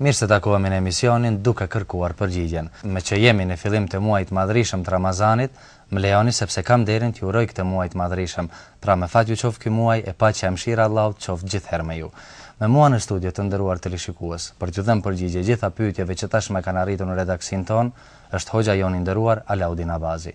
Mirë se takohemi në emisionin Duke kërkuar përgjigjen. Meqë jemi në fillim të muajit të madhërishëm të Ramazanit, më lejoni sepse kam nderin t'ju uroj këtë muaj të madhërishëm, pra me fat ju qoftë ky muaj e paqja e mëshira e Allahut qoftë gjithherë me ju. Me mua në studio të nderuar teleshikues, për t'ju dhënë përgjigje gjitha pyetjeve që tashmë kanë arritur në redaksinë tonë, është hoxha jonë i nderuar Alaudin Abazi.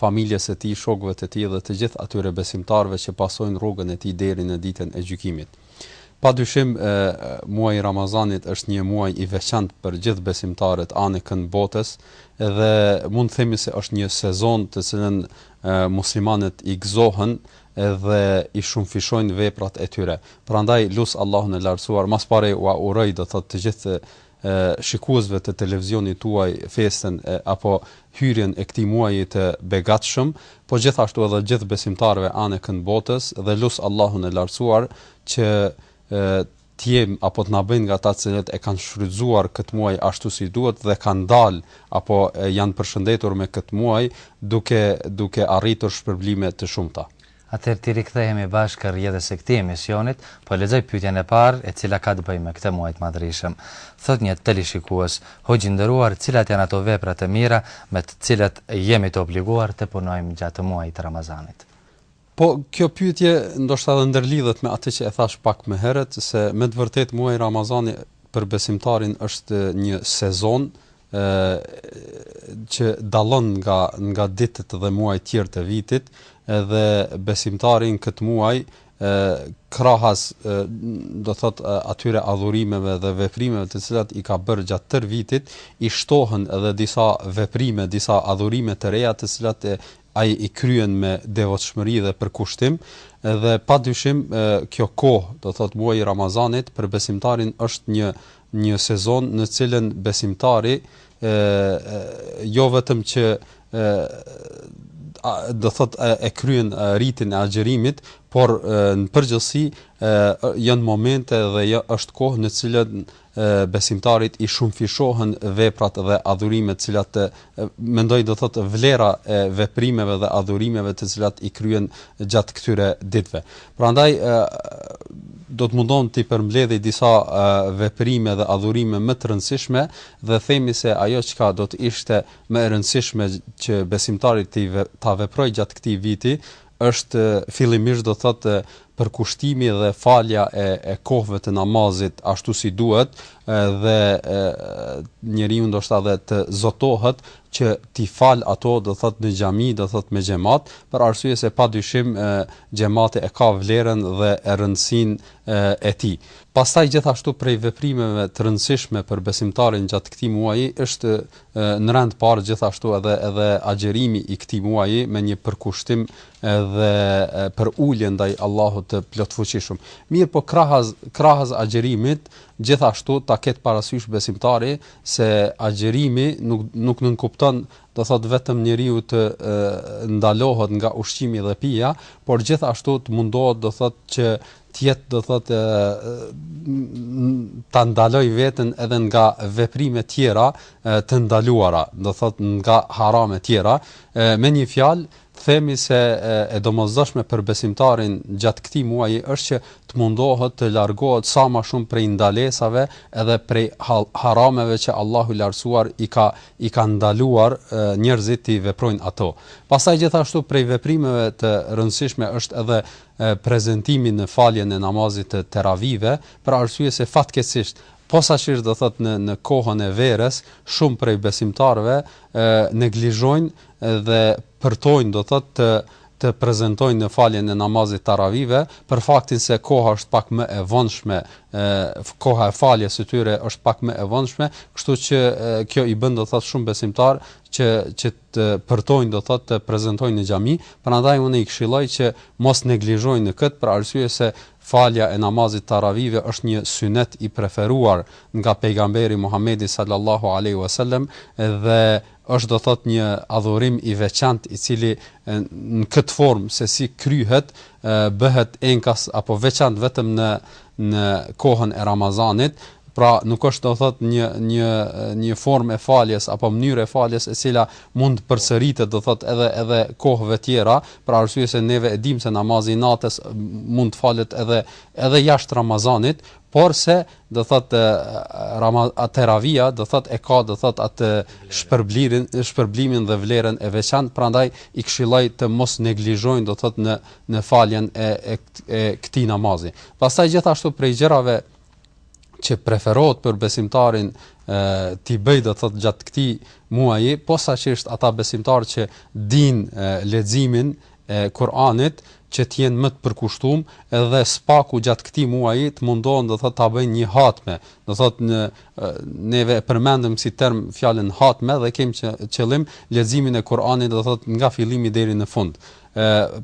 familjes së tij, shokëve të tij dhe të gjithë atyre besimtarëve që pasojnë rrugën e tij deri në Ditën e Gjykimit. Padyshim, muaji i Ramazanit është një muaj i veçantë për gjithë besimtarët anekënd botës dhe mund të themi se është një sezon të cilën muslimanët i gëzohen dhe i shumëfishojnë veprat e tyre. Prandaj lus Allahun e Lartësuar, më së pari ua uroj do të thotë të gjithë shikuesve të televizionit tuaj festën e apo hyrjen e këtij muaji të begatshëm, po gjithashtu edhe gjithë besimtarëve anekënd botës dhe lus Allahun e Lartësuar që të jemi apo të na bëjë nga ata të cilët e kanë shfrytëzuar këtë muaj ashtu si duhet dhe kanë dalë apo janë përshëndetur me këtë muaj duke duke arritur shpërblime të shumta. Atëherë t'i rikthehemi bashkë rrjedhës së këtij emisionit, po lexoj pyetjen e parë e cila ka të bëjë me këtë muaj të madhërishëm. Thotë një teleshikues, Hoxhë i nderuar cilat janë ato vepra të mira me të cilat jemi të obliguar të punojmë gjatë muajit të Ramazanit? Po kjo pyetje ndoshta edhe ndërlidhet me atë që e thashë pak më herët se me të vërtetë muaji Ramazani për besimtarin është një sezon që dallon nga nga ditët dhe muajt tjerë të vitit edhe besimtarit në këtë muaj krahas do thotë atyre adhurimeve dhe veprimeve të cilat i ka bërë gjatë tërë vitit i shtohen edhe disa veprime disa adhurime të reja të cilat e, ai i kryen me devotshmëri dhe përkushtim dhe padyshim kjo kohë do thotë muaji i Ramazanit për besimtarin është një një sezon në të cilën besimtari e jo vetëm që e do thotë e kryen ritin e agjërimit, por në përgjithësi janë momente dhe jo është kohë në të cilën besimtarit i shumëfishohen veprat dhe adhurimet të cilat mendoj do thotë vlera e veprimeve dhe adhurimeve të cilat i kryen gjatë këtyre ditëve. Prandaj do të mundohem t'i përmbledh disa veprime dhe adhurime më të rëndësishme dhe themi se ajo çka do të ishte më e rëndësishme që besimtari të ta veprojë gjatë këtij viti është fillimisht do të thotë përkushtimi dhe falja e e kohëve të namazit ashtu si duhet dhe njeriu ndoshta edhe të zotohet që t'i fal ato do thotë në xhami do thotë me xhemat për arsye se padyshim xhemati e ka vlerën dhe e rëndësinë e tij pastaj gjithashtu prej veprimeve të rëndësishme për besimtarin gjatë këtij muaji është në rend parë gjithashtu edhe edhe agjerimi i këtij muaji me një përkushtim edhe përulje ndaj Allahut të plotfuqishëm mirëpo krahas krahas agjerimit gjithashtu ta ketë parasysh besimtari se agjerimi nuk nuk nënkupton do thotë vetëm njeriu të ndalohet nga ushqimi dhe pija, por gjithashtu të mundohet do thotë që të jetë do thotë ta ndaloj veten edhe nga veprime tjera të ndaluara, do thotë nga harame tjera, me një fjalë Themi se e domosdoshme për besimtarin gjatë këtij muaji është që të mundohet të largohet sa ma shumë prej ndalesave edhe prej harameve që Allahu i Lartësuar i ka i ka ndaluar njerëzit t'i veprojnë ato. Pastaj gjithashtu prej veprimeve të rëndësishme është edhe prezentimi në faljen e namazit të Teravive, për arsye se fatkeqësisht posaçërisht do thotë në në kohën e verës shumë prej besimtarëve neglizhojnë dhe përtojnë do thotë të të prezentojnë në faljen e namazit taravive për faktin se koha është pak më e vonshme e koha e faljes së tyre është pak më e vonshme, kështu që e, kjo i bën do thotë shumë besimtar që që të përtojnë do thotë të prezentojnë në xhami, prandaj unë i këshilloj që mos neglizhojnë në këtë për arsye se falja e namazit taravive është një synet i preferuar nga pejgamberi Muhamedi sallallahu alaihi wasallam dhe është do thotë një adhurim i veçantë i cili në këtë formë se si kryhet bëhet enkas apo veçantë vetëm në në kohën e Ramazanit, pra nuk është do thotë një një një formë e faljes apo mënyrë e faljes e cila mund të përsëritet do thotë edhe edhe kohëve tjera, për arsye se neve e dimë se namazi i natës mund të falet edhe edhe jashtë Ramazanit, por se do thotë rama a teravia do thotë e ka do thotë atë shpërblirin shpërblimin dhe vlerën e veçantë prandaj i këshilloj të mos neglizhojnë do thotë në në faljen e e, e këtij namazi pastaj gjithashtu prej gjërave që preferohet për besimtarin t'i bëj do thotë gjatë këtij muaji, posaçërisht ata besimtarë që dinë leximin e Kur'anit që të jenë më të përkushtuam dhe së paku gjatë këtij muaji të mundohen do thotë ta bëjnë një hatme do thotë në neve e përmendëm si term fjalën hatme dhe kemi që qëllim leximin e Kur'anit do thotë nga fillimi deri në fund ë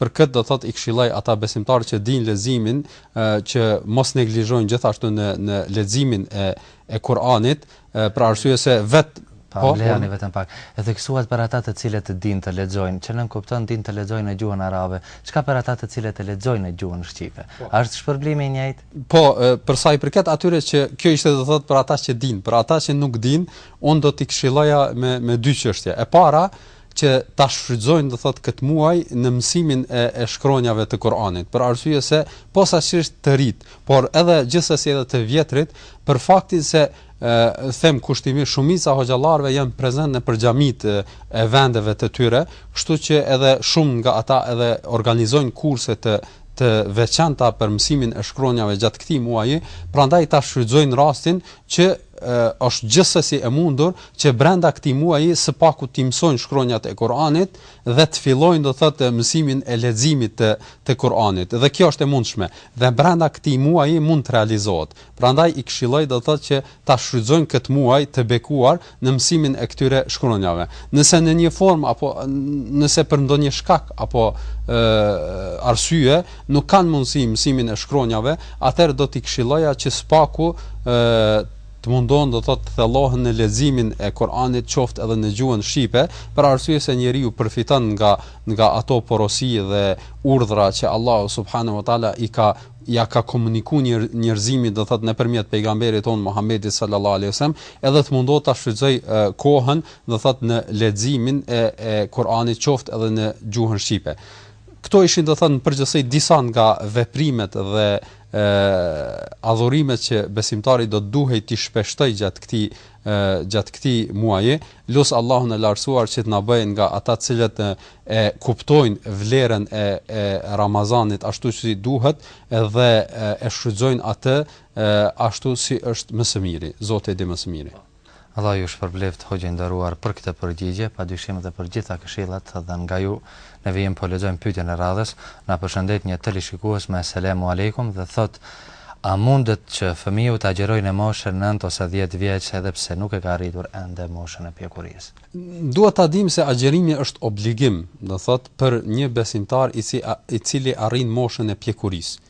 për këtë do thotë i këshilloj ata besimtarë që dinë leximin ë që mos neglizhojnë gjithashtu në në leximin e e Kur'anit ë Për arsye se vetë Pa po, lejomëni vetëm pak. E theksuat për ata të cilët dinë të lexojnë, që nënkupton dinë të lexojnë në gjuhën arabe. Çka për ata të cilët e lexojnë në gjuhën shqipe? Po. A është shpërblimi i njëjtë? Po, për sa i përket atyre që kjo ishte do thotë për ata që dinë, për ata që nuk dinë, unë do t'i këshilloja me me dy çështje. E para, që ta shfrytëzojnë do thotë këtë muaj në mësimin e, e shkronjave të Kur'anit, për arsye se posaçërisht të rinjtë, por edhe gjithsesi edhe të vjetrit, për faktin se ë them kushtimisht shumica e hoxhallarëve janë prezent nëpër xhamitë e, e vendeve të tyre, kështu që edhe shumë nga ata edhe organizojnë kurse të të veçanta për mësimin e shkronjave gjatë këtij muaji, prandaj ta shfrytëzojnë rastin që është gjithsesi e mundur që brenda këtij muaji së paku t'i mësojnë shkronjat e Kur'anit dhe të fillojnë do thotë mësimin e leximit të të Kur'anit dhe kjo është e mundshme dhe brenda këtij muaji mund të realizohet. Prandaj i këshilloj do thotë që ta shfrytëzojnë këtë muaj të bekuar në mësimin e këtyre shkronjave. Nëse në një formë apo nëse për ndonjë shkak apo ë arsye nuk kanë mundësi mësimin e shkronjave, atëherë do t'i këshilloja që së paku të mundohen do thotë të thellohen në leximin e Kur'anit qoftë edhe në gjuhën shqipe, për arsye se njeriu përfiton nga nga ato porosi dhe urdhra që Allahu subhanahu wa taala i ka ja ka komunikuar njer njerëzimit do thotë nëpërmjet pejgamberit tonë Muhamedit sallallahu alaihi wasallam, edhe të mundohet ta shfrytëzojë kohën do thotë në leximin e e Kur'anit qoftë edhe në gjuhën shqipe. Këto ishin do thotë në përgjithësi disa nga veprimet dhe ë adhurimet që besimtari do të duhej t'i shpeshtojë gjatë këtij gjatë këtij muaji, lus Allahun e lartësuar që të na bëjë nga ata të cilët e kuptojnë vlerën e, e Ramazanit ashtu si duhet dhe e, e shfrytëzojnë atë e, ashtu si është më së miri. Zoti e di më së miri. Allahu ju shpërbleftë hoxhë i nderuar për këtë përgjigje, padyshim dhe për gjitha këshillat dhënë nga ju. Në vijim po lexojmë pyetjen e radhës, na përshëndet një teleshikues me Selamu Alejkum dhe thotë, A mundet që fëmiu të agjërojë në moshën nëntë ose dhjetë vjeç edhe pse nuk e ka arritur ende moshën e pjekurisë? Duhet ta dimë se agjërimi është obligim, do thotë për një besimtar i cili arrin moshën e pjekurisë.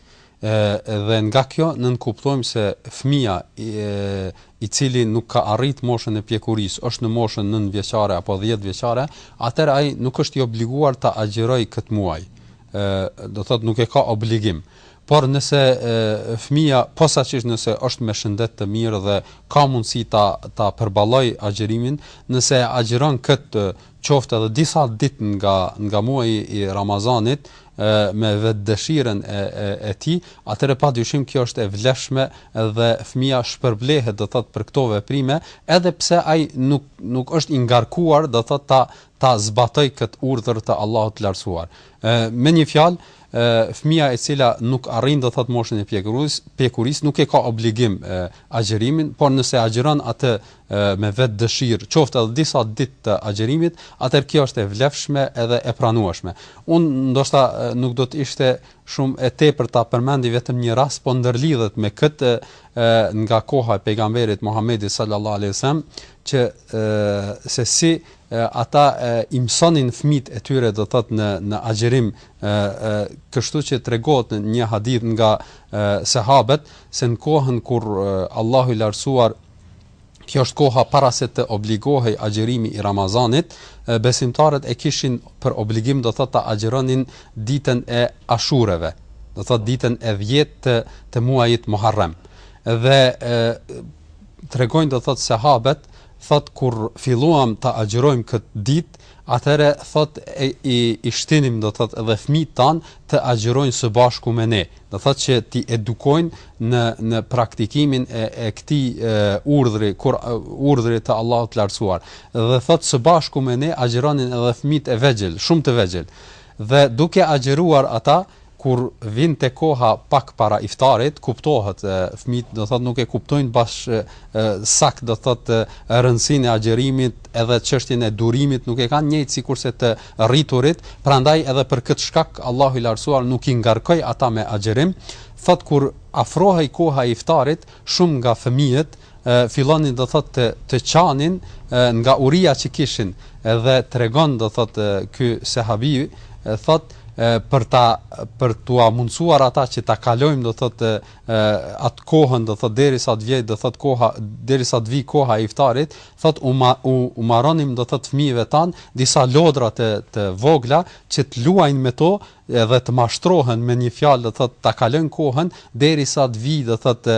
Dhe nga kjo nënkuptojmë se fëmija i cili nuk ka arrit moshën e pjekurisë, është në moshën nëntëvjeçare apo dhjetëvjeçare, atëherë ai nuk është i obliguar ta agjërojë këtë muaj. Ë, do thotë nuk e ka obligim. Por nëse fëmija posaçërisht nëse është me shëndet të mirë dhe ka mundësi ta ta përballojë agjërimin, nëse e agjëron këtë qoftë edhe disa ditë nga nga muaji i Ramazanit me vetëdëshirën e e e tij, atëherë padyshim kjo është e vlefshme dhe fëmija shpërblehet do thotë për këto veprime, edhe pse ai nuk nuk është i ngarkuar do thotë ta ta zbatojë këtë urdhër të Allahut të Lartësuar. Ë me një fjalë, fëmija e cila nuk arrin do thotë moshën e pjekurisë, pjekurisë nuk e ka obligim agjërimin, por nëse agjëron atë me vetëdëshirë, qoftë edhe disa ditë të agjërimit, atëherë kjo është e vlefshme edhe e pranueshme. Unë ndoshta nuk do të ishte shumë e tepër ta përmendi vetëm një rast, po ndërlidhet me këtë nga koha e pejgamberit Muhamedit sallallahu alaihi wasallam që e, se si e, ata e, i mësonin fëmijët e tyre do thotë në në agjërim kështu që tregohet në një hadith nga e, sahabët se në kohën kur e, Allahu i Lartësuar kjo është koha para se të obligohej agjërimi i Ramazanit, besimtarët e kishin për obligim do thotë ta agjëronin ditën e Ashureve, do thotë ditën e 10 të, të muajit Muharrem. Dhe tregojnë do thotë sahabët, thotë kur filluam ta agjërojmë këtë ditë, atëherë thotë i, i shtinim do thotë edhe fëmijët tanë të agjërojnë së bashku me ne, Do thotë që t'i edukojnë në në praktikimin e e këtij urdhri, kur urdhri të Allahut të Lartësuar. Dhe thotë së bashku me ne agjëronin edhe fëmijët e vegjël, shumë të vegjël. Dhe duke agjëruar ata kur vinte koha pak para iftarit, kuptohet fëmijët do thotë nuk e kuptojnë bash saktë do thotë rëndësinë e agjërimit edhe çështjen e durimit nuk e kanë njëjtë sikurse të rriturit, prandaj edhe për këtë shkak Allahu i Lartësuar nuk i ngarkoi ata me agjërim, thotë kur afrohej koha e iftarit, shumë nga fëmijët fillonin do thotë të, të qanin nga uria që kishin dhe tregon do thotë ky sahabi thotë për ta për t'ua mundësuar ata që ta kalojnë do thotë e atë kohën do thot derisa të vijë do thot koha derisa të vijë koha e iftarit thot u ma, u, u marronim do thot fëmijëve tanë disa lodra të të vogla që të luajnë me to edhe të mashtrohen me një fjalë do thot ta kalojnë kohën derisa të vijë do thot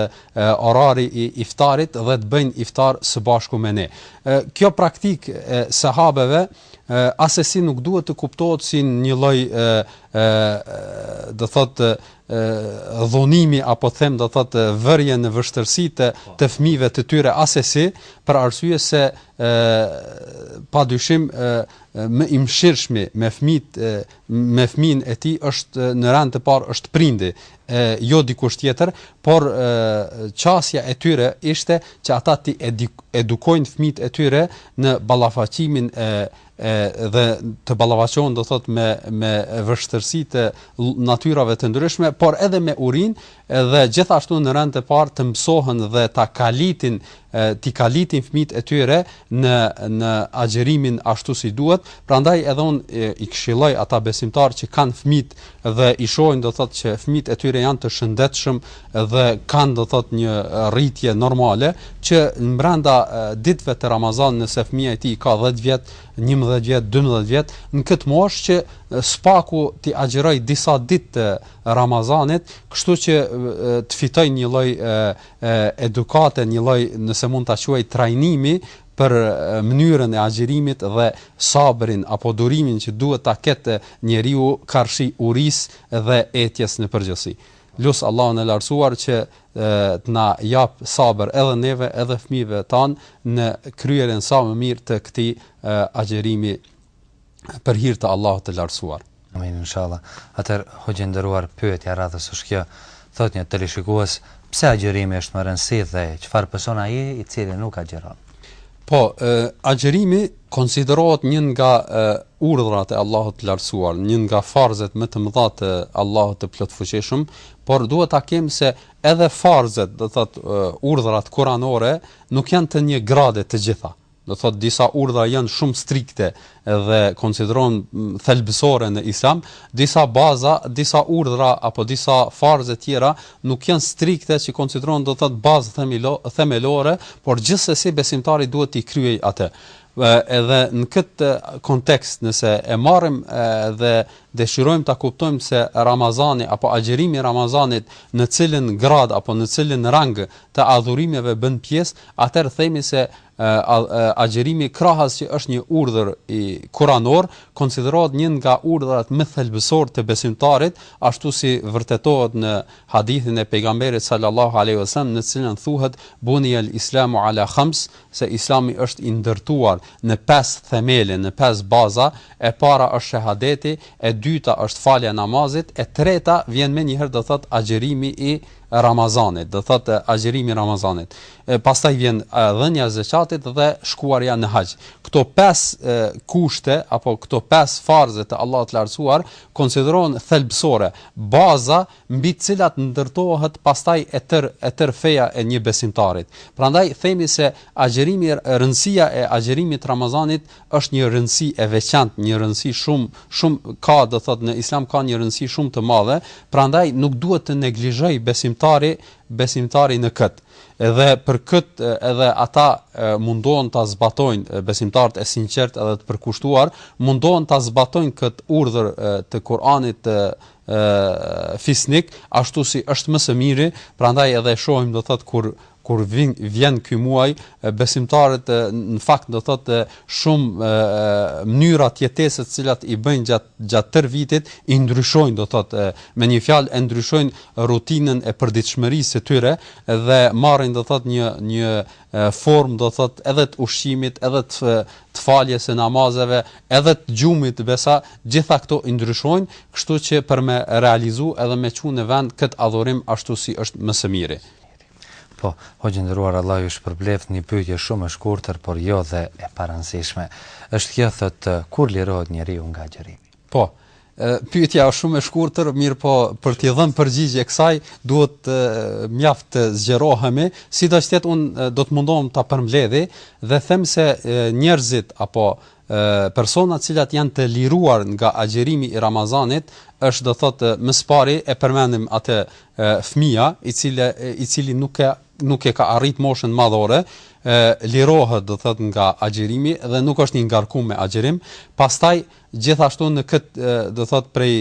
orari i iftarit dhe të bëjnë iftar së bashku me ne e, kjo praktikë e sahabëve asesi nuk duhet të kuptohet si një lloj do thotë dhunimi apo të them do thotë vënie në vështirësi të të fëmijëve të tyre asesi për arsye se ë padyshim ë më i mëshirshmi me fëmijët me fëmijën e tij është në rend të parë është prindi e jo dikush tjetër, por qasja e tyre ishte që ata t'i edukojnë fëmijët e tyre në ballafaqimin e e dhe të ballafaqohen do thotë me me vështirësi të natyrave të ndryshme, por edhe me urinë dhe gjithashtu në rend të parë të mësohen dhe ta kalitin t'i kalitin fëmijët e tyre në në agjerimin ashtu si duhet, prandaj edhe unë i këshilloj ata besimtarë që kanë fëmijët dhe i shohin do thotë që fëmijët e tyre janë të shëndetshëm dhe kanë do thotë një rritje normale që brenda ditëve të Ramazanit nëse fëmija i tij ka 10 vjet, 11 vjet, 12 vjet, në këtë moshë që s'paku t'i agjerojë disa ditë të Ramazanit, kështu që të fitojë një lloj edukate një lloj nëse mund ta quaj trajnimi për mënyrën e agjërimit dhe sabrin apo durimin që duhet ta ketë njeriu karshi urisë dhe etjes në përgjithësi. Lus Allahun e lartësuar që të na japë sabër edhe neve edhe fëmijëve tanë në kryerjen sa më mirë të këtij agjërimi për hir të Allahut të Lartësuar. Amin inshallah. Atëherë hoxhë i nderuar pyetja e radhës është kjo. Thotë një teleshikues, pse agjërimi është me rëndësi dhe çfarë pëson ai i cili nuk agjëron? Po, agjërimi konsiderohet një nga urdhrat e Allahut të Lartësuar, një nga farzet më të mëdha të Allahut të Plotfuqishëm, por duhet të themi se edhe farzet, do thotë urdhrat kuranore, nuk janë të një grade të gjitha. Do të thotë disa urdhra janë shumë strikte dhe konsiderohen thelbësore në Islam, disa baza, disa urdhra apo disa farze tjera nuk janë strikte që konsiderohen do të thotë bazë themelore, por gjithsesi besimtari duhet t'i kryejë atë. Edhe në këtë kontekst nëse e marrim dhe dëshirojmë ta kuptojmë se Ramazani apo agjërimi i Ramazanit në cilën gradë apo në cilin rang të adhurimeve bën pjesë, atëherë themi se agjërimi krahas që është një urdhër kuranor, konsiderohet një nga urdhrat më thelbësorë të besimtarit, ashtu si vërtetohet në hadithin e Pejgamberit sallallahu alejhi ve sellem në të cilën thuhet bunijel-islamu ala khams, se Islami është i ndërtuar në pesë themele, në pesë baza, e para është shehadeti, e dyta është falja e namazit, e treta vjen menjëherë do thotë agjërimi i Ramazanit, do thotë agjërimi i Ramazanit, e pastaj vjen dhënia e zekatit dhe shkuarja në haxh. Këto pesë kushte apo këto pesë farze të Allahut të Lartësuar konsiderohen thelbësore, baza mbi të cilat ndërtohet pastaj e tërë e tërë feja e një besimtarit. Prandaj themi se agjërimi rëndësia e agjërimit të Ramazanit është një rëndësi e veçantë, një rëndësi shumë, shumë ka, do të thotë në Islam ka një rëndësi shumë të madhe, prandaj nuk duhet të neglizhojë besimtari, besimtari në këtë. Edhe për këtë edhe ata mundohen ta zbatojnë besimtarët e sinqertë edhe të përkushtuar, mundohen ta zbatojnë këtë urdhër të Kuranit fisnik, ashtu si është më së miri, prandaj edhe shohim do të thotë kur kur vin vjen ky muaj besimtarët në fakt do thot shumë mënyra të jetesës të cilat i bëjnë gjatë gjatë tërë vitit i ndryshojnë do thot me një fjalë e ndryshojnë rutinën e përditshmërisë së tyre dhe marrin do thot një një formë do thot edhe të ushqimit edhe të të faljes së namazeve edhe të gjumit besa gjitha këto i ndryshojnë kështu që për me realizu edhe me çu në vend kët adhurim ashtu si është më së miri Po, hoxhë i nderuar Allah ju shpërbleftë, një pyetje shumë e shkurtër por jo dhe e parëndësishme. Është kjo thotë kur lirohet njeriu nga agjërimi? Po, pyetja është shumë e shkurtër, mirëpo për t'i dhënë përgjigje kësaj duhet mjaft të zgjerohemi, sidoqoftë unë do të mundohem ta përmbledhi dhe them se njerëzit apo Persona të cilat janë të liruar nga agjërimi i Ramazanit është do thotë më së pari e përmendim atë fëmija i cili i cili nuk e nuk e ka arrit moshën madhore lirohet do thotë nga agjërimi dhe nuk është i ngarkum me agjërim pastaj gjithashtu në këtë do thotë prej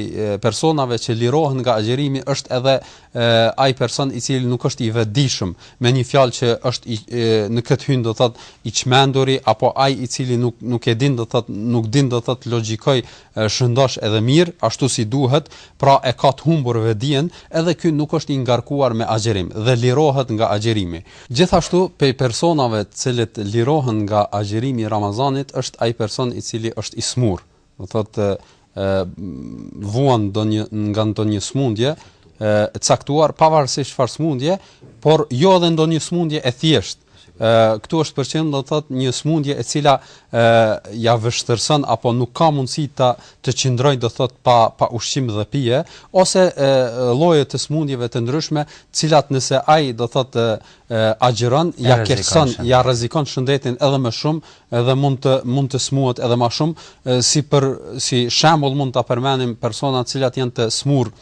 personave që lirohen nga agjërimi është edhe ai person i cili nuk është i vetëdijshëm, me një fjalë që është i, e, në këtë hyn do të thotë i çmenduri apo ai i cili nuk nuk e din do të thotë nuk din do të thotë të logjikojë shëndosh edhe mirë, ashtu si duhet, pra e ka të humbur vetëdijen, edhe ky nuk është i ngarkuar me agjërim dhe lirohet nga agjërimi. Gjithashtu, prej personave të cilët lirohen nga agjërimi i Ramazanit është ai person i cili është i smur, do të thotë vuan ndonjë nga ndonjë smundje e caktuar pavarësisht çfarë smundje, por jo edhe ndonjë smundje e thjeshtë. ë këtu është për qëllim do të thotë një smundje e cila ë ja vështirëson apo nuk ka mundësi ta të qëndrojë do të thotë pa pa ushqim dhe pije ose lloje të smundjeve të ndryshme, të cilat nëse ai do të thotë e agjëron ja keqëson ja rrezikon shëndetin edhe më shumë edhe mund të mund të smuhet edhe më shumë si për si shembull mund ta përmendim persona të cilat janë të smur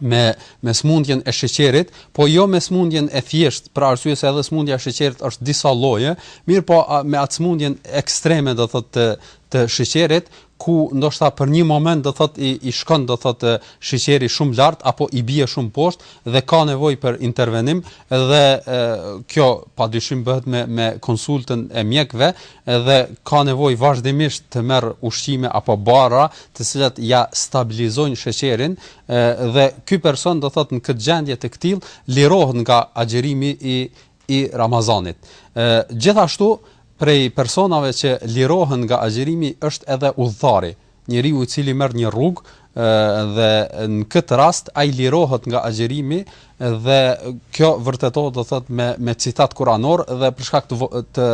me me smundjen e sheqerit, po jo me smundjen e thjesht, për arsye se edhe smundja e sheqerit është disa lloje, mirëpo me atë smundjen ekstreme do thotë të të sheqerit, ku ndoshta për një moment do thotë i, i shkon do thotë sheqeri shumë lart apo i bie shumë poshtë dhe ka nevojë për intervenim dhe e, kjo padyshim bëhet me me konsultën e mjekëve dhe ka nevojë vazhdimisht të merr ushqime apo barna të cilat ja stabilizojnë sheqerin e, dhe ky person do thotë në këtë gjendje të këtill lirohet nga agjërimi i i Ramazanit. Gjithashtu prej personave që lirohen nga agjërimi është edhe udhëtari, njeriu i cili merr një rrugë dhe në këtë rast ai lirohet nga agjërimi dhe kjo vërtetohet do thot me me citat kuranor dhe për shkak të, të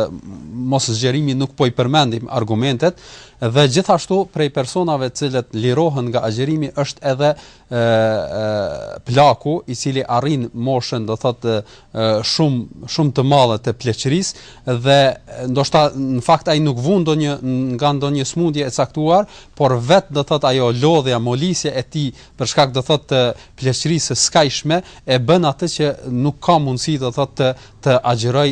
mos zgjerimit nuk po i përmendim argumentet dhe gjithashtu prej personave të cilët lirohen nga agjërimi është edhe plaku i cili arrin moshën do thot shumë shumë të madhe të pleqërisë dhe ndoshta në fakt ai nuk vuan ndonjë nga ndonjë smundje e caktuar, por vet do thot ajo lodhja molisja e tij për shkak do thot të pleqërisë së skajshme e bën atë që nuk ka mundësi do thot të të agjëroj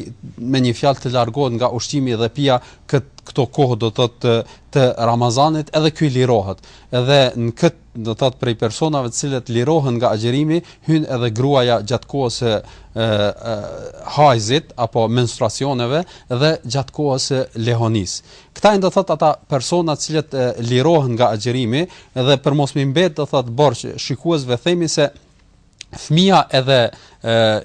me një fjalë të largohet nga ushqimi dhe pija kët këto kohë do thot të, të Ramazanit edhe ky lirohet. Edhe në kët do të thotë prej personave të cilët lirohen nga agjërimi hyn edhe gruaja gjatë kohës së hajzit apo menstruacioneve dhe gjatë kohës së lehonis. Këta janë do të thotë ata persona të cilët lirohen nga agjërimi dhe për mos me i mbet do të thotë borxh shikuesve themi se fëmija edhe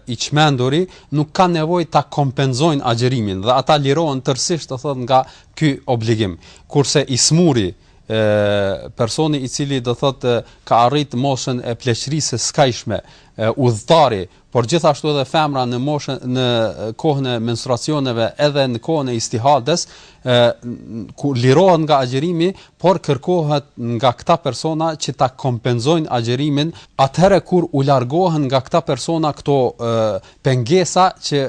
i çmenduri nuk kanë nevojë ta kompenzojnë agjërimin dhe ata lirohen tërësisht do thotë nga ky obligim. Kurse i smuri ë personi i cili do thotë ka arrit moshën e pleqërisë së skajshme, udhëtari, por gjithashtu edhe femra në moshën në kohën e menstruacioneve edhe në kohën e istihades, ë ku lirohen nga agjërimi, por kërkohet nga këta persona që ta kompenzojnë agjërimin atëherë kur u largohen nga këta persona këto ë pengesa që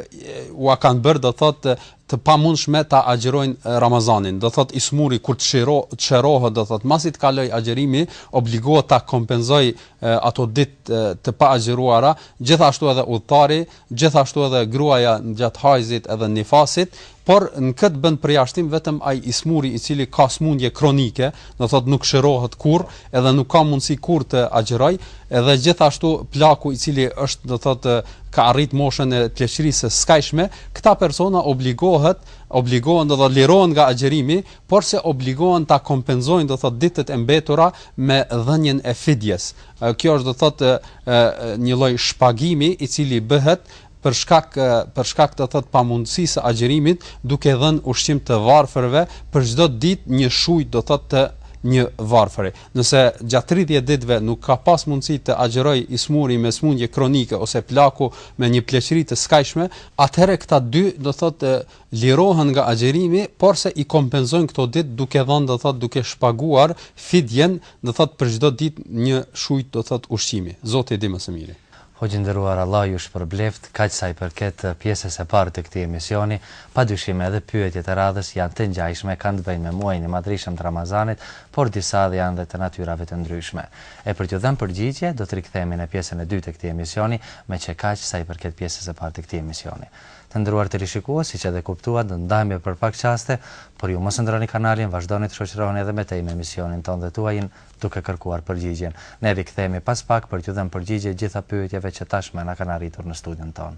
ua kanë bërë do thotë të pamundshme ta agjërojnë Ramazanin. Do thotë i smuri kur të shiro, të shërohet do thotë masi të kaloj agjërimi, obligohet ta kompenzoj ato ditë të paagjëruara, gjithashtu edhe udhëtari gjithashtu edhe gruaja gjatë hajzit edhe nifasit, por në këtë bën përjashtim vetëm ai i smuri i cili ka smundje kronike, do thotë nuk shërohet kurrë, edhe nuk ka mundësi kurrë të agjëroj, edhe gjithashtu plaku i cili është do thotë ka arrit moshën e pleqërisë së skajshme, këta persona obligohet, obligohen do thotë lirohen nga agjërimi, por se obligohen ta kompenzojnë do thotë ditët e mbetura me dhënien e fidjes. Kjo është do të thotë një lloj shpagimi i cili bëhet për shkak për shkak do thotë pamundësisë së agjërimit, duke dhënë ushqim të varfërve për çdo ditë një shujtë do thotë të një varfëri. Nëse gjatë 30 ditëve nuk ka pas mundësi të agjërojë i smuri me smundje kronike ose plaku me një pleqëri të skajshme, atëherë këta dy do thotë lirohen nga agjërimi, porse i kompenzojnë këto ditë duke dhënë, do të thotë, duke shpaguar fidjen, do të thotë, për çdo ditë një shujtë, do të thotë, ushqimi. Zoti e di më së miri. Hoxhë i nderuar Allah ju shpërbleftë, kaq sa i përket pjesës së parë të këtij emisioni, padyshim edhe pyetjet e radhës janë të ngjajshme kanë të bëjnë me muajin e madhrishëm të Ramazanit, por disa dhe janë dhe të natyrave të ndryshme. E për t'ju dhënë përgjigje, do të rikthehemi në pjesën e dytë të këtij emisioni, meqë kaq sa i përket pjesës së parë të këtij emisioni. Të nderuar teleshikues, siç edhe kuptuat, do të ndahemi për pak çaste, por ju mos e ndërroni kanalin, vazhdoni të shoqëroheni edhe më tej me emisionin tonë dhe tuajin duke kërkuar përgjigjen. Ne rikthehemi pas pak për t'ju dhënë përgjigje gjitha pyetjeve që tashmë na kanë arritur në studion tonë.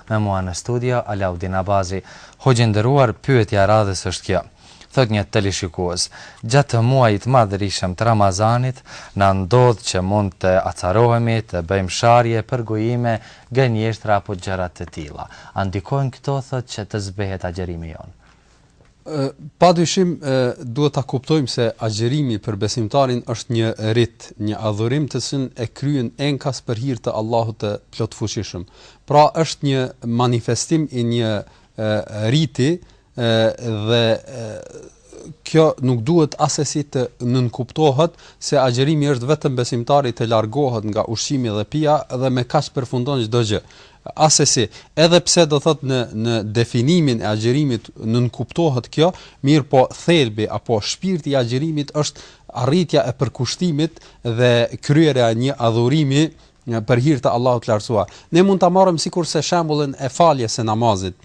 Me mua në studio, Alaudin Abazi. Hoxhë i nderuar, pyetja e radhës është kjo. Thotë një teleshikues, Gjatë muajit të madhërishëm të Ramazanit, na ndodh që mund të acarohemi, të bëjmë sharje, përgojime, gënjeshtra apo gjëra të tilla. A ndikojnë këto, thotë, që të zbehet agjërimi jonë? Pa dyshim duhet ta kuptojmë se agjërimi për besimtarin është një rit, një adhurim të cilin e kryen enkas për hir të Allahut të Plotfuqishëm. Pra është një manifestim i një riti dhe kjo nuk duhet asesi të nënkuptohet se agjërimi është vetëm besimtari të largohet nga ushqimi dhe pija dhe me kaq përfundon çdo gjë. Asesi, edhe pse do thotë në në definimin e agjërimit nënkuptohet kjo, mirëpo thelbi apo shpirti i agjërimit është arritja e përkushtimit dhe kryerja e një adhurimi për hir të Allahut të Lartësuar. Ne mund ta marrim sikurse shembullin e faljes së namazit.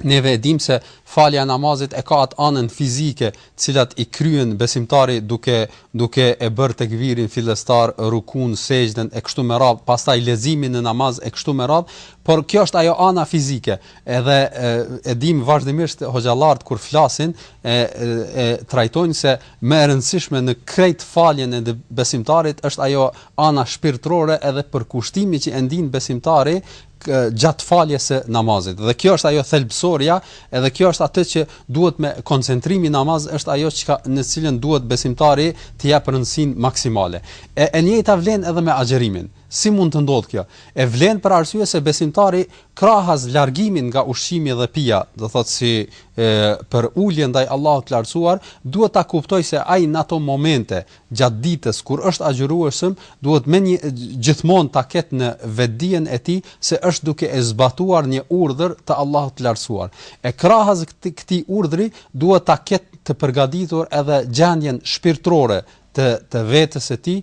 Neve e dimë se falja e namazit e ka atë anën fizike, të cilat i kryen besimtari duke duke e bërë tekbirin fillestar, rukun, sexhden e kështu me radhë, pastaj leximin në namaz e kështu me radhë, por kjo është ajo ana fizike. Edhe e, e dimë vazhdimisht hoxhallarët kur flasin e, e trajtojnë se më e rëndësishme në krejt faljen e besimtarit është ajo ana shpirtërore edhe përkushtimi që e ndin besimtari gjatë faljes së namazit dhe kjo është ajo thelbësorja edhe kjo është atë që duhet me koncentrimi në namaz është ajo çka në cilën duhet besimtari të jap rëndësinë maksimale e e njëjta vlen edhe me agjerimin si mund të ndodhë kjo e vlen për arsye se besimtari krahas largimin nga ushqimi dhe pija do thot si e, përulje ndaj Allahut të lartësuar duhet ta kuptoj se ai në ato momente gjatë ditës kur është agjërueshëm duhet me një gjithmonë ta ketë në vetëdijen e tij se është duke e zbatuar një urdhër të Allahut të Lartësuar. E krahas këtij urdhri duhet ta ketë të përgatitur edhe gjendjen shpirtërore të të vetes së tij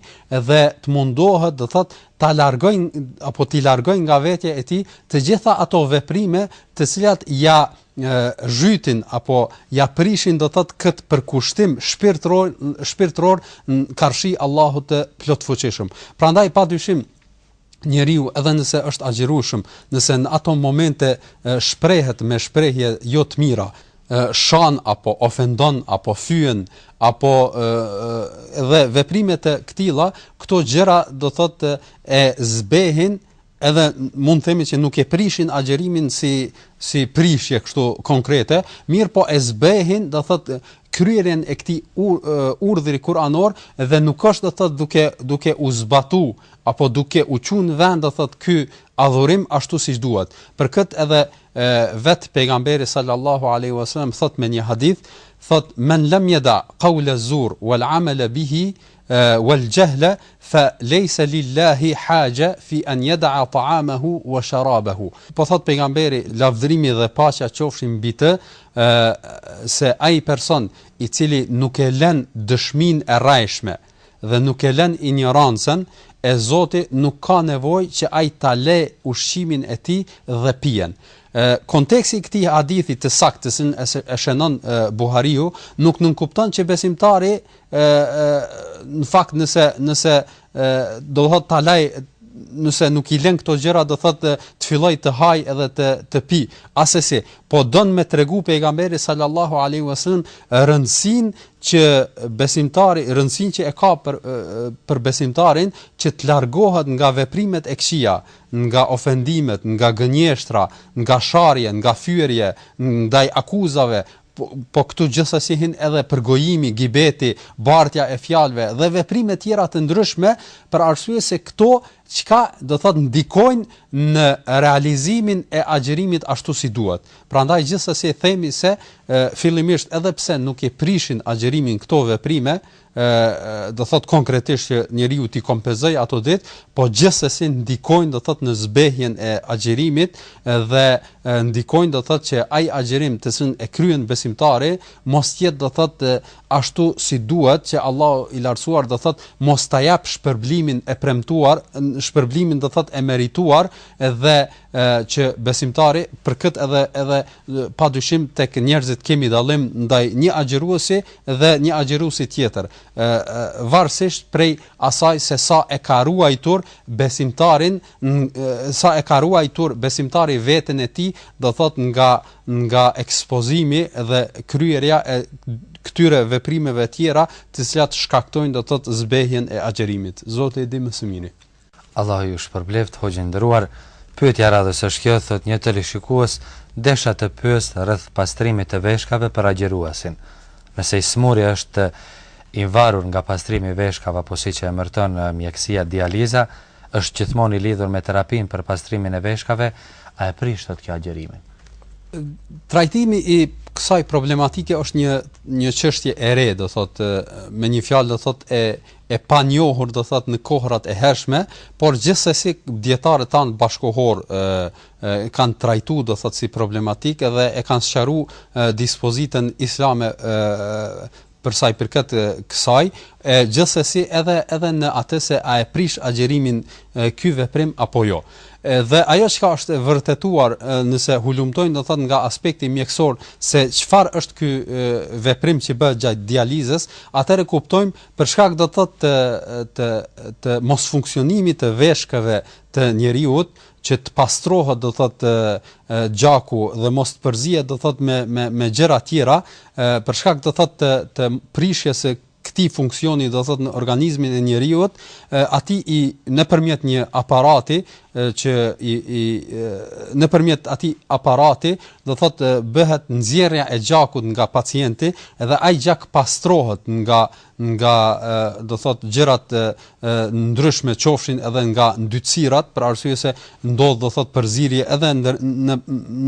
dhe të mundohet, do të thotë, ta largojë apo t'i largojë nga vetja e tij të gjitha ato veprime të cilat ia zhytin apo ja prishin do thotë këtë përkushtim shpirtëror shpirtëror në karshi Allahut të plotfuqishëm prandaj padyshim njeriu edhe nëse është agjërueshëm nëse në ato momente shprehet me shprehje jo të mira shan apo ofendon apo fyen apo edhe veprime të këtilla këto gjëra do thotë e zbehin edhe mund të themi që nuk e prishin agjerimin si si prishje kështu konkrete, mirëpo e zbehin, do thot kryerjen e këtij urdhri kuranor dhe nuk është do thot duke duke u zbatu apo duke u çu n'vend do thot ky adhurim ashtu siç duhet. Për këtë edhe e, vet pejgamberi sallallahu alaihi wasallam thot me një hadith, thot men lam yada qawl az-zur wal amal bihi wal jahla fa lejse lillahi haja fi an yada'a ta'amahu wa sharabahu po thot pejgamberi lavdërimi dhe paqja qofshin mbi të se ai person i cili nuk e lën dëshminë e rrejshme dhe nuk e lën injorancën e Zoti nuk ka nevojë që ai ta lë ushqimin e tij dhe pijen konteksti i këtij hadithi të saktë sin e shënon Buhariu nuk nënkupton që besimtari ë ë në fakt nëse nëse ë do të thotë ta laj nëse nuk i lën këto gjëra do thotë të filloj të haj edhe të të pi. Asesi, po don me tregu pejgamberi sallallahu alaihi wasallam rëndësinë që besimtari, rëndësinë që e ka për për besimtarin që të largohet nga veprimet e këqija, nga ofendimet, nga gënjeshtra, nga sharje, nga fyerje, ndaj akuzave, Po këtu gjithsesi hin edhe përgojimi, gibeti, bartja e fjalëve dhe veprime tjera të ndryshme, për arsye se këto çka do thotë ndikojnë në realizimin e agjërimit ashtu si duhet. Prandaj gjithsesi themi se fillimisht edhe pse nuk e prishin agjërimin këto veprime, do thot konkretisht që njeriu t'i kompenzoj ato ditë, po gjithsesi ndikojnë do thot në zbehjen e agjërimit dhe ndikojnë do thot që ai agjërim të cilin e kryen besimtari mos jet do thot ashtu si duhet që Allahu i lartësuar do thot mos ta jap shpërblimin e premtuar, shpërblimin do thot e merituar dhe që besimtari për këtë edhe edhe pa dyshim tek njerëzit kemi dallim ndaj një agjëruesi dhe një agjëruesi tjetër ë varësisht prej asaj se sa e ka ruajtur besimtarin sa e ka ruajtur besimtari veten e tij do thot nga nga ekspozimi dhe kryerja e këtyre veprimeve tjera të cilat shkaktojnë do thot zbehjen e agjërimit zoti e di më së miri Allahu ju shpërbleftë hoxhë i nderuar, pyetja e radhës është kjo, thotë një teleshikues, desha të pyes rreth pastrimit të veshkave për agjëruesin. Nëse i smuri është i varur nga pastrimi i veshkave apo siç e emërton mjekësia dializa, është gjithmonë i lidhur me terapinë për pastrimin e veshkave, a e prish thotë kjo agjërimin? Trajtimi i kësaj problematike është një një çështje e re, do thotë me një fjalë do thotë e e panjohur do thot në kohërat e hershme, por gjithsesi dietarët tan bashkëkohor e, e kanë trajtuar do thot si problematik dhe e kanë sqaruar dispozitën islame e, për sa i përket kësaj, e gjithsesi edhe edhe në atë se a e prish agjerimin ky veprim apo jo. Dhe ajo çka është e vërtetuar nëse hulumtojmë do thot nga aspekti mjekësor se çfarë është ky veprim që bëhet gjatë dializës, atëherë kuptojmë Për shkak do thotë të të të mosfunksionimit të veshkave të njeriut që të pastrohet do thotë gjaku dhe mos të përzihet do thotë me me me gjëra tjera, për shkak do thotë të të prishjes së këtij funksioni do thotë në organizmin e njeriut, atij i nëpërmjet një aparati, që i, i nëpërmjet atij aparati do thot bëhet nxjerrja e gjakut nga pacienti dhe ai gjak pastrohet nga nga do thot gjërat e ndryshme qofshin edhe nga ndytësirat për arsye se ndodh do thot përzierje edhe në, në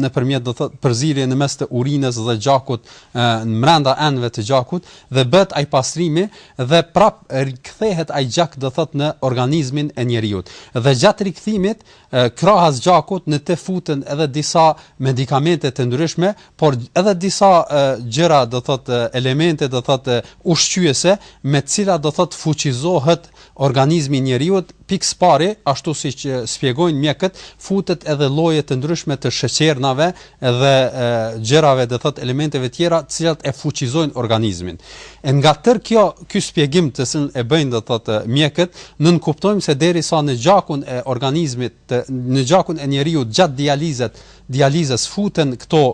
nëpërmjet do thot përzierje në mes të urinës dhe gjakut mbrenda enëve të gjakut dhe bëhet ai pastrimi dhe prap rikthehet ai gjak do thot në organizmin e njeriut dhe gjat rikthimit krahas gjakut në të futen edhe disa medikamente të ndryshme por edhe disa gjëra do thot elemente do thot ushqyese me të cilat do thot fuqizohet Organizmi i njeriut, pikë së pari, ashtu siç spjegojnë mjekët, futet edhe lloje të ndryshme të sheqernave dhe gjërave, do thotë elementeve tjera, të cilat e fuqizojnë organizmin. E nga tërë kjo, ky spjegim të cilin e bëjnë, do thotë, mjekët, nënkuptojmë se derisa në gjakun e organizmit, në gjakun e njeriut gjatë dializet, dializës futen këto,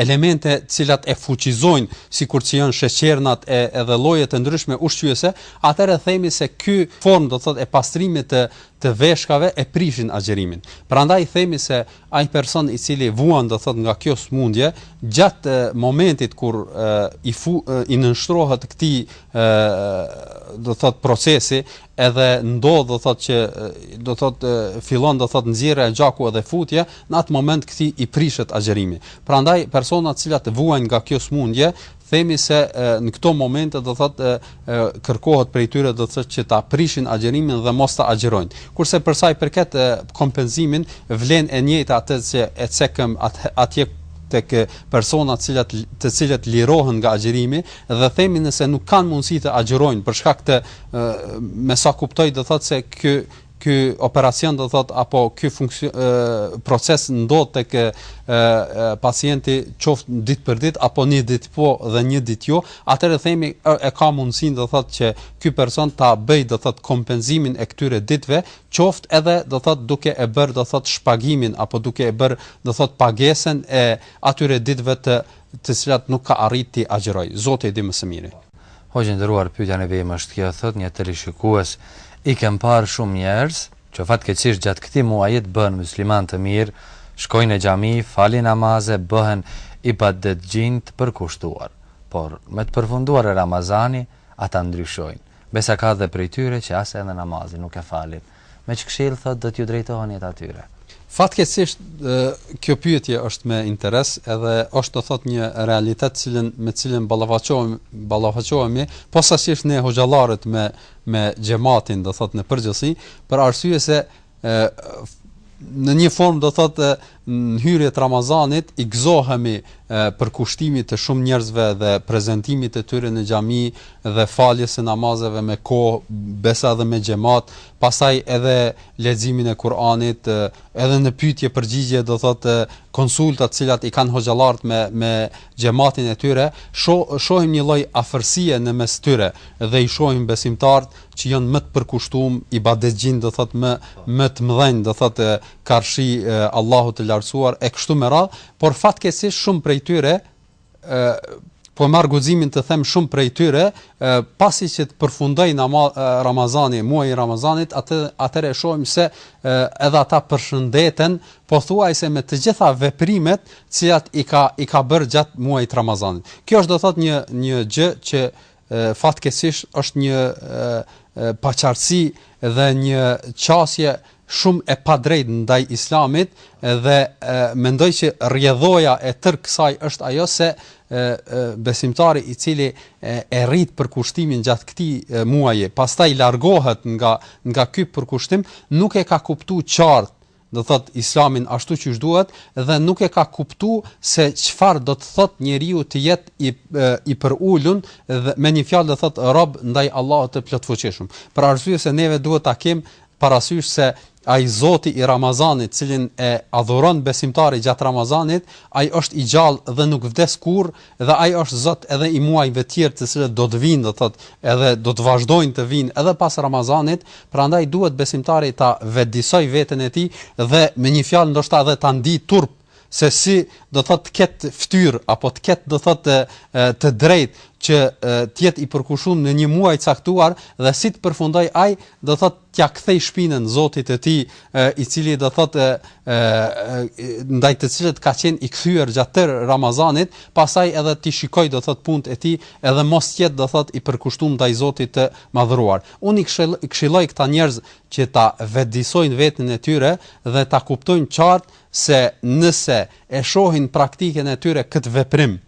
elemente të cilat e fuqizojnë sikur që janë sheqernat e edhe llojet e ndryshme ushqyese, atëherë themi se ky formë do thotë e pastrimit të të veshkave e prishin agjerimin. Prandaj themi se ai person i cili vuan do thotë nga kjo smundje gjatë momentit kur e, i fu, e, i nënshtrohet këtij do thotë procesi edhe ndodh do thotë që do thotë fillon do thotë nxjerrja e gjakut edhe futja, në atë moment këtij i prishet agjërimi. Prandaj personat të cilët vuajnë nga kjo sëmundje, themi se në këto momente do thotë kërkohet prej tyre do thotë që ta prishin agjërimin dhe mos ta agjërojnë. Kurse për sa i përket kompenzimin, vlen e njëjta atë që e cekëm atje tek persona të cilat të cilët lirohen nga agjërimi dhe themi nëse nuk kanë mundësi të agjërojnë për shkak të me sa kuptoj do thot se ky ky operacion do thot apo ky funksion proces ndodh tek e, pacienti qoftë ditë për ditë apo një ditë po dhe një ditë jo, atëherë themi e, e ka mundësinë do thot që ky person ta bëj do thot kompenzimin e këtyre ditëve, qoftë edhe do thot duke e bër do thot shpagimin apo duke e bër do thot pagesën e atyre ditëve të të cilat nuk ka arrit t'i agjëroj. Zoti e di më së miri. Hoxhë i nderuar pyetja në vijim është kjo thotë një teleshikues i kem parë shumë njerëz që fatkeqësisht gjatë këtij muaji të bëhen mysliman të mirë shkojnë në xhami falin namaze bëhen ibadetxhinj të përkushtuar por me të përfunduar ramazani ata ndryshojnë besa ka dhe prej tyre që as edhe namazin nuk e falin Me ç'këshillë thotë do t'ju drejtoheshit atyre? Fatkeqësisht kjo pyetje është me interes edhe është do thot një realitet cilin me cilin ballafaqohem ballafaqohemi posaçërisht ne hoxhallarët me me xhematin do thot në përgjithësi për arsye se ë në një formë do thot Në hyrje të Ramazanit i gëzohemi përkushtimit të shumë njerëzve dhe prezentimit të tyre në xhami dhe faljes së namazeve me kohë, besa dhe me xhemat, pastaj edhe leximin e Kur'anit, edhe në pyetje-përgjigje, do thotë konsulta të cilat i kanë hoxhallarët me me xhematin e tyre, shohim një lloj afërsie në mes tyre dhe i shohim besimtarët që janë më të përkushtuar, ibadetxhinj do thotë më më të mëdhenj, do thotë karshi Allahut të Lartësuar e kështu me radhë, por fatkeqësisht shumë prej tyre po marr guximin të them shumë prej tyre, pasi që të përfundojë Ramazani, muaji i Ramazanit, atëherë e shohim se edhe ata përshëndeten pothuajse me të gjitha veprimet që i ka i ka bërë gjatë muajit Ramazanit. Kjo është do thot një një gjë që fatkeqësisht është një paqartësi dhe një qasje shumë e padrejtë ndaj Islamit dhe mendoj që rrjedhoja e tërë kësaj është ajo se besimtari i cili e rrit përkushtimin gjatë këtij muaji, pastaj largohet nga nga ky përkushtim, nuk e ka kuptu qartë do thotë islamin ashtu qysh duhet dhe nuk e ka kuptu se çfarë do të thotë njeriu të jetë i i përulun dhe me një fjalë do thotë rob ndaj Allahut të plotfuqishëm. Për arsye se neve duhet ta kemi parasysh se ai Zoti i Ramazanit, të cilin e adhuron besimtari gjatë Ramazanit, ai është i gjallë dhe nuk vdes kurrë Dhe Ai është Zot edhe i muajve tjerë të cilët do të vijnë, do të thotë, edhe do të vazhdojnë të vijnë edhe pas Ramazanit, prandaj duhet besimtari ta vetëdijsojë veten e tij dhe me një fjalë ndoshta edhe ta ndiejë turp se si do të thotë të ketë fytyrë apo të ketë do të thotë të drejtë që të jetë i përkushtuar në një muaj të caktuar dhe si të përfundojë ai do të thotë t'ia kthejë shpinën Zotit të tij, i cili do thotë ndaj të cilit ka qenë i kthyer gjatë tërë Ramazanit, pastaj edhe t'i shikojë do thotë punët e tij, edhe mos të jetë do thotë i përkushtuar ndaj Zotit të Madhëruar. Unë i këshilloj këta njerëz që ta vetëdijsojnë veten e tyre dhe ta kuptojnë qartë se nëse e shohin në praktikën e tyre këtë veprim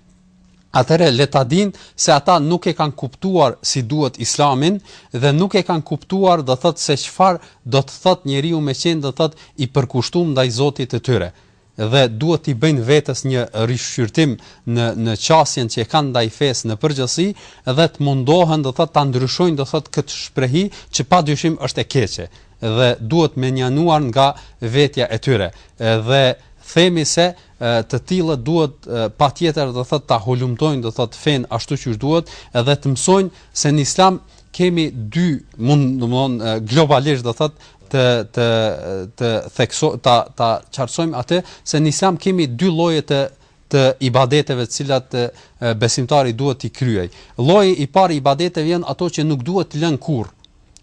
Atëherë le ta dinë se ata nuk e kanë kuptuar si duhet Islamin dhe nuk e kanë kuptuar do thotë se çfarë do të thotë njeriu me qenë do thotë i përkushtuar ndaj Zotit të tyre dhe duhet t'i bëjnë vetes një rishqyrtim në në qasjen që e kanë ndaj fesë në përgjithësi dhe të mundohen do thotë ta ndryshojnë do thotë këtë shprehi që pa dyshim është e keqe dhe duhet mënjanuar nga vetja e tyre dhe themi se të tillët duhet patjetër do thotë ta hulumtojnë do thotë fenë ashtu siç duhet dhe të mësojnë se në Islam kemi dy mund domethënë globalisht do thotë të të të thekso ta ta qartësojmë atë se në Islam kemi dy lloje të të ibadeteve të cilat besimtari duhet t'i kryejë. Lloji i parë i ibadeteve janë ato që nuk duhet të lënë kurrë.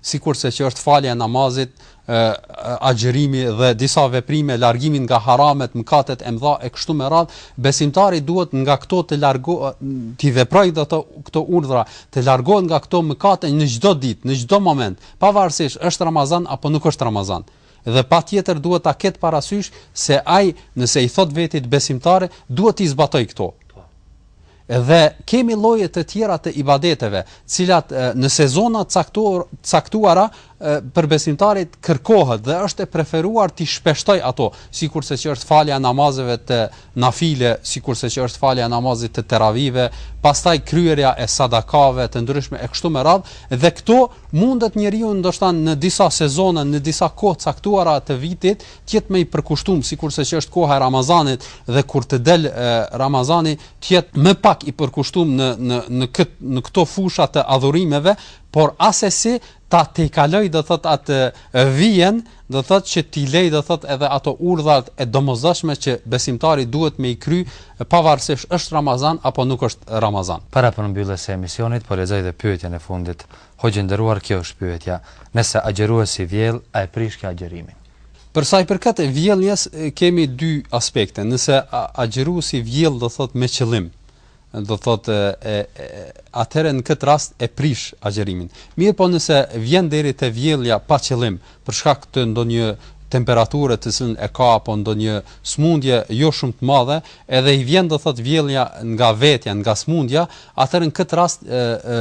sikurse që është falja e namazit, agjërimi dhe disa veprime, largimi nga haramet, mëkatet e mëdha e kështu me radhë, besimtari duhet nga këto të largohet, t'i veprojë këto urdhra, të largohet nga këto mëkate në çdo ditë, në çdo moment, pavarësisht është Ramazan apo nuk është Ramazan. Dhe patjetër duhet ta ketë parasysh se ai nëse i thotë vetit besimtar, duhet t'i zbatojë këto. Dhe kemi lloje të tjera të ibadeteve, të cilat në sezona të caktuara për besimtarin kërkohet dhe është e preferuar t'i shpeshtojë ato, sikurse që është falja e namazeve të nafile, sikurse që është falja e namazit të teravive, pastaj kryerja e sadakave të ndryshme e kështu me radhë, dhe këto mundet njeriu ndoshta në disa sezona, në disa kohë caktuara të vitit, të jetë më i përkushtum, sikurse që është koha e Ramazanit dhe kur të del Ramazani, të jetë më pak i përkushtum në në në këtë në këto fusha të adhurimeve, por asesi ta tejkalojë do thotë atë vijën, Do thotë që t'i lejë do thotë edhe ato urdhrat e domosdoshme që besimtari duhet me i kry pavarësisht është Ramazan apo nuk është Ramazan. Para përmbylljes së emisionit po lexoj dhe pyetjen e fundit. Hoxhë i nderuar kjo është pyetja, nëse agjëruesi vjell a e prish kjo agjërimin? Për sa i përket vjelljes kemi dy aspekte, nëse agjëruesi vjell do thotë me qëllim, do thotë e, e atëherë në këtë rast e prish agjërimin. Mirëpo nëse vjen deri te vjellja pa qëllim, për shkak të ndonjë temperature të cilën e ka apo ndonjë smundje jo shumë të madhe, edhe i vjen do thotë vjellja nga vetja, nga smundja, atëherë në këtë rast e, e,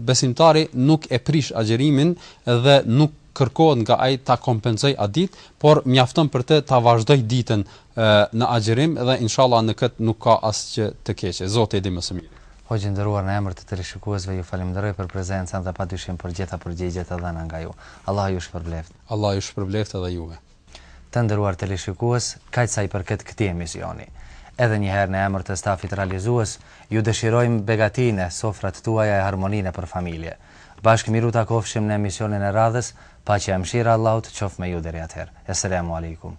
besimtari nuk e prish agjërimin dhe nuk kërkohet nga ai ta kompenzojë atë ditë, por mjafton për të ta vazhdojë ditën në agjërim dhe inshallah në këtë nuk ka asgjë të keqe. Zoti e di më së miri. Hoxhë i nderuar në emër të teleshikuesve ju falënderoj për prezencën dhe padyshim për gjitha përgjigjet e dhëna nga ju. Allahu ju shpërbleftë. Allahu ju shpërbleftë edhe juve. Të nderuar teleshikues, kaq sa i përket këtij emisioni. Edhe një herë në emër të stafit realizues, ju dëshirojmë begati në sofrat tuaja e harmoni nëpër familje. Bashkë mirë u takofshim në emisionin e radhës, paqja e mëshira e Allahut qoftë me ju deri atëherë. Eselamu Alejkum.